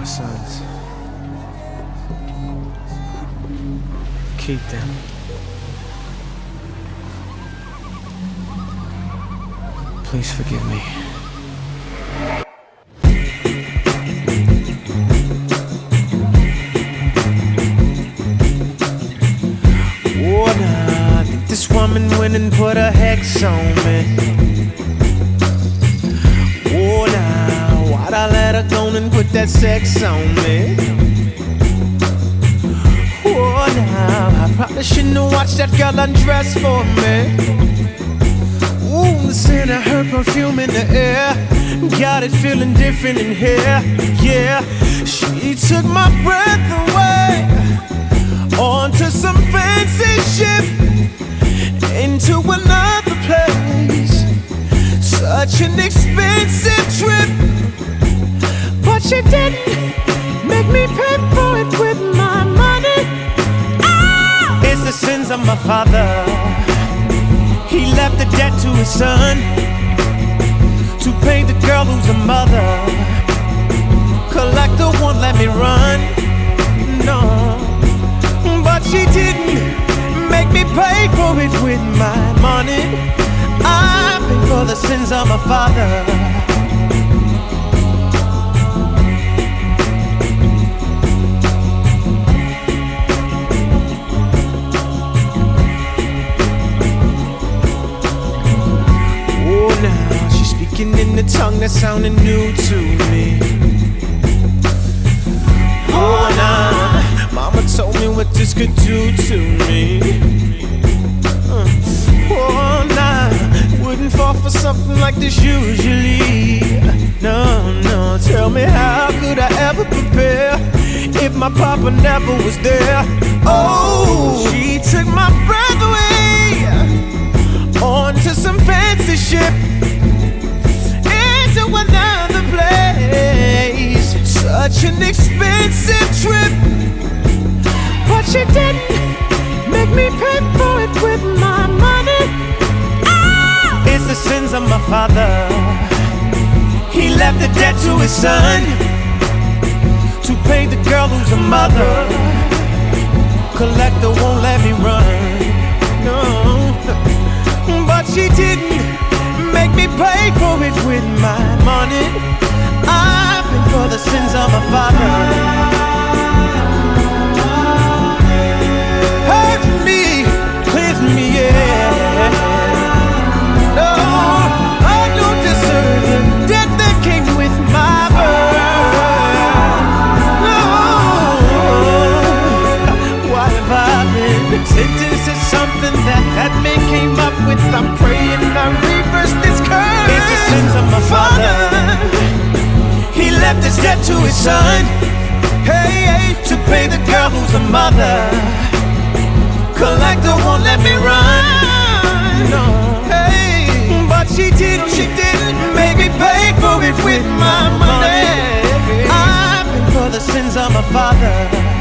my sons. Keep them. Please forgive me. Nah, I this woman went and put a hex on me. Put that sex on me? Oh, now, I probably shouldn't have watched that girl undress for me. Ooh, the scent of her perfume in the air. Got it feeling different in here. Yeah, she took my breath away. Onto some fancy ship. Into another place. Such an expensive trip. She didn't make me pay for it with my money. Ah! It's the sins of my father. He left the debt to his son to pay the girl who's a mother. Collector won't let me run, no. But she didn't make me pay for it with my money. I pay for the sins of my father. A tongue that sounded new to me. Oh, now mama told me what this could do to me. Uh, Oh, nah, wouldn't fall for something like this usually. No, no, tell me how could I ever prepare if my papa never was there? Oh, she took my breath away onto some fancy ship Such an expensive trip, but she didn't make me pay for it with my money. Ah! It's the sins of my father. He left the debt to his son to pay the girl who's a mother. Collector won't let me run. No. But she didn't make me pay for it with my money. I pay for the sins of my father. His debt to his son. Hey, hey, to pay the girl who's a mother. Collector won't let me run. No, hey, but she didn't, she didn't make me pay for it with my money. I pay for the sins of my father.